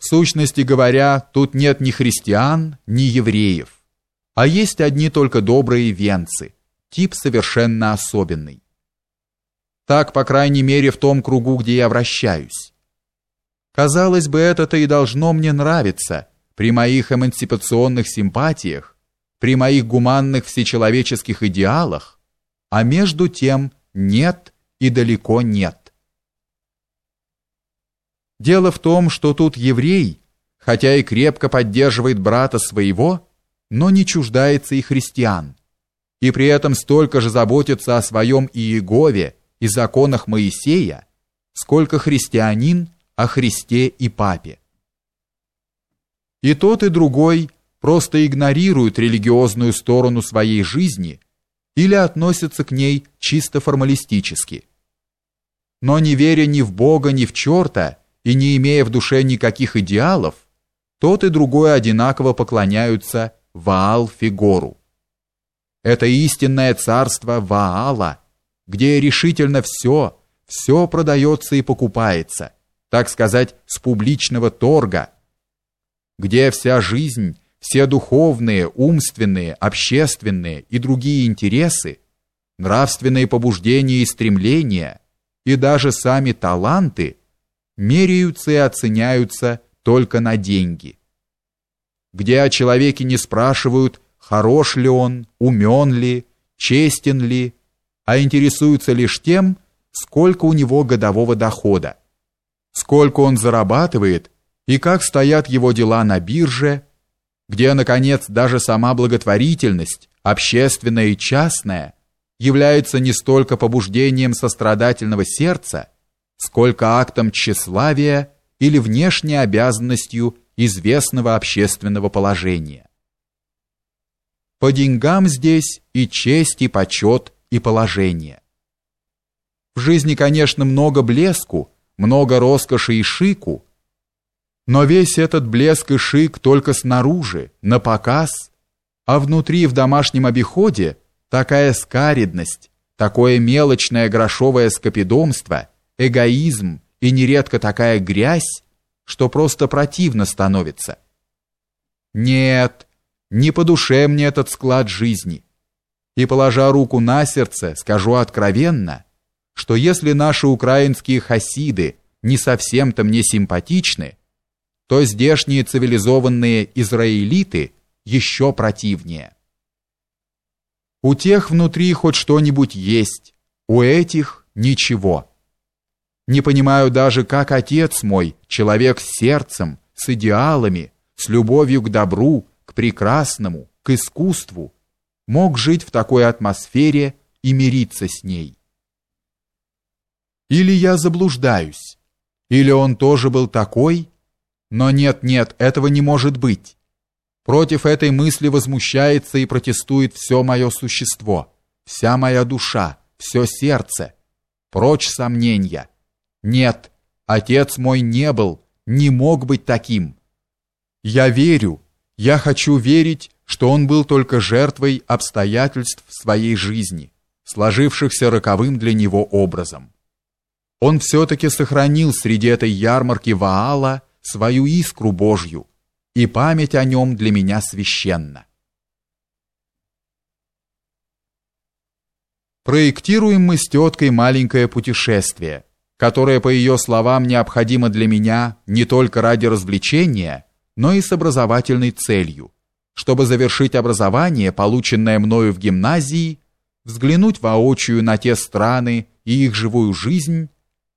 В сущности говоря, тут нет ни христиан, ни евреев, а есть одни только добрые венцы, тип совершенно особенный. Так, по крайней мере, в том кругу, где я вращаюсь. Казалось бы, это-то и должно мне нравиться при моих эмансипационных симпатиях, при моих гуманных всечеловеческих идеалах, а между тем нет и далеко нет. Дело в том, что тут еврей, хотя и крепко поддерживает брата своего, но не чуждается и христиан, и при этом столько же заботится о своем Иегове и законах Моисея, сколько христианин о Христе и Папе. И тот, и другой просто игнорируют религиозную сторону своей жизни или относятся к ней чисто формалистически. Но не веря ни в Бога, ни в черта, и не имея в душе никаких идеалов, тот и другой одинаково поклоняются Ваал-Фигору. Это истинное царство Ваала, где решительно все, все продается и покупается, так сказать, с публичного торга, где вся жизнь, все духовные, умственные, общественные и другие интересы, нравственные побуждения и стремления, и даже сами таланты – меряются и оценяются только на деньги. Где о человеке не спрашивают, хорош ли он, умен ли, честен ли, а интересуются лишь тем, сколько у него годового дохода, сколько он зарабатывает и как стоят его дела на бирже, где, наконец, даже сама благотворительность, общественная и частная, является не столько побуждением сострадательного сердца, сколько актом тщеславия или внешней обязанностью известного общественного положения. По деньгам здесь и честь, и почет, и положение. В жизни, конечно, много блеску, много роскоши и шику, но весь этот блеск и шик только снаружи, на показ, а внутри в домашнем обиходе такая скаридность, такое мелочное грошовое скопидомство – эгоизм и нередко такая грязь, что просто противно становится. Нет, не по душе мне этот склад жизни. И положа руку на сердце, скажу откровенно, что если наши украинские хасиды не совсем-то мне симпатичны, то здешние цивилизованные израилиты еще противнее. У тех внутри хоть что-нибудь есть, у этих ничего. Не понимаю даже, как отец мой, человек с сердцем, с идеалами, с любовью к добру, к прекрасному, к искусству, мог жить в такой атмосфере и мириться с ней. Или я заблуждаюсь, или он тоже был такой, но нет, нет, этого не может быть. Против этой мысли возмущается и протестует все мое существо, вся моя душа, все сердце. Прочь сомнения. Нет, отец мой не был, не мог быть таким. Я верю, я хочу верить, что он был только жертвой обстоятельств своей жизни, сложившихся роковым для него образом. Он все-таки сохранил среди этой ярмарки Ваала свою искру Божью, и память о нем для меня священна. Проектируем мы с теткой маленькое путешествие – которое, по ее словам, необходимо для меня не только ради развлечения, но и с образовательной целью, чтобы завершить образование, полученное мною в гимназии, взглянуть воочию на те страны и их живую жизнь,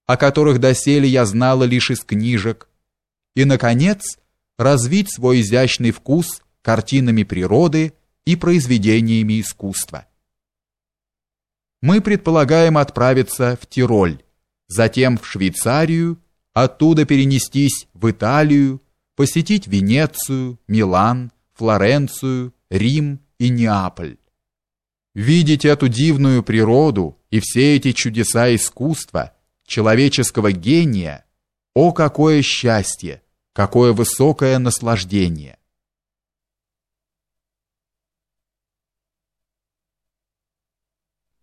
о которых доселе я знала лишь из книжек, и, наконец, развить свой изящный вкус картинами природы и произведениями искусства. Мы предполагаем отправиться в Тироль, затем в Швейцарию, оттуда перенестись в Италию, посетить Венецию, Милан, Флоренцию, Рим и Неаполь. Видеть эту дивную природу и все эти чудеса искусства, человеческого гения, о какое счастье, какое высокое наслаждение!